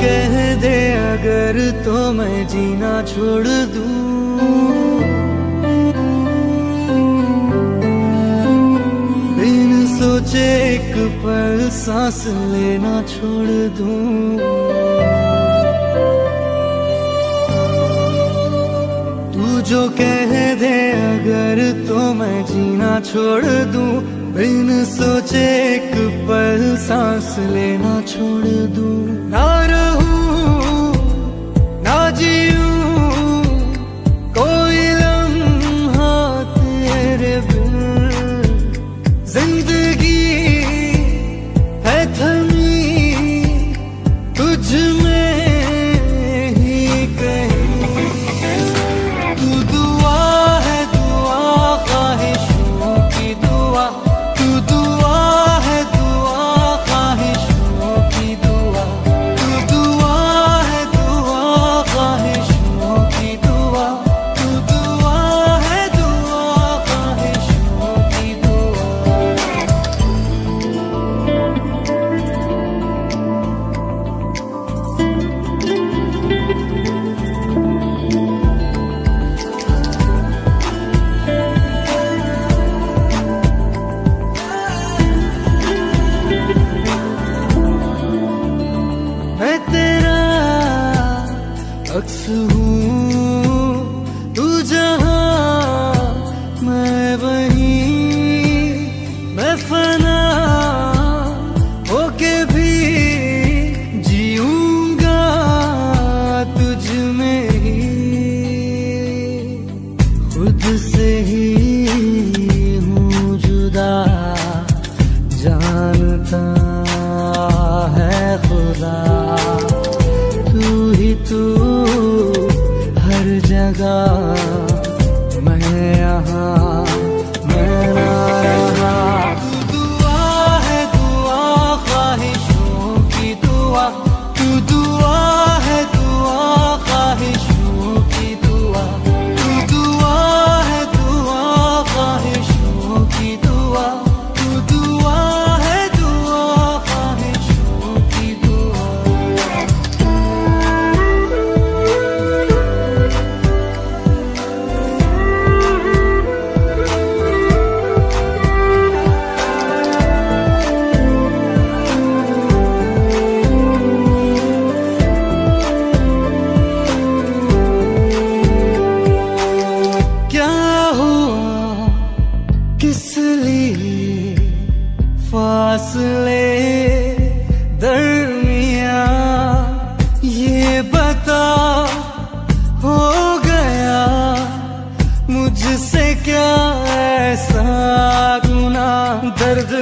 कह दे, अगर तो मैं जीना छोड़ दूँ। बिन सोचे एक पल सांस लेना छोड़ दूँ। तू जो कह दे, अगर तो मैं जीना छोड़ दूँ। बिन सोचे एक पल सांस लेना छोड़ दूँ। ना रहूँ dia. अक्स हूँ, तू जहाँ, मैं वहीं। मैं फना होके भी जीऊँगा तुझ में ही। खुद से ही हूँ जुदा, जानता है खुदा। aku doa फासले दरमिया ये बता हो गया मुझसे क्या ऐसा गुना दर्द